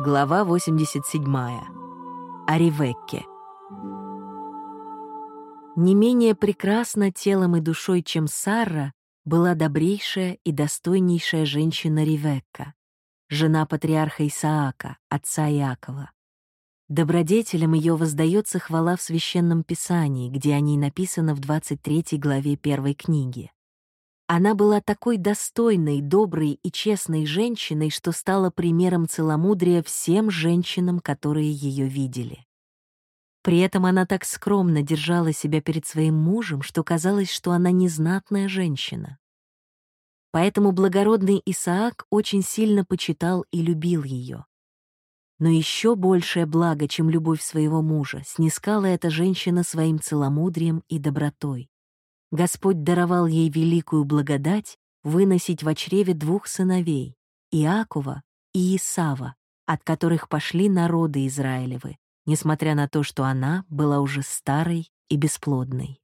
Глава 87. О Ревекке. Не менее прекрасна телом и душой, чем Сара, была добрейшая и достойнейшая женщина Ревекка, жена патриарха Исаака, отца Иакова. Добродетелям ее воздается хвала в Священном Писании, где о ней написано в 23 главе первой книги. Она была такой достойной, доброй и честной женщиной, что стала примером целомудрия всем женщинам, которые ее видели. При этом она так скромно держала себя перед своим мужем, что казалось, что она незнатная женщина. Поэтому благородный Исаак очень сильно почитал и любил ее. Но еще большее благо, чем любовь своего мужа, снискала эта женщина своим целомудрием и добротой. Господь даровал ей великую благодать выносить в чреве двух сыновей — Иакова и Исава, от которых пошли народы Израилевы, несмотря на то, что она была уже старой и бесплодной.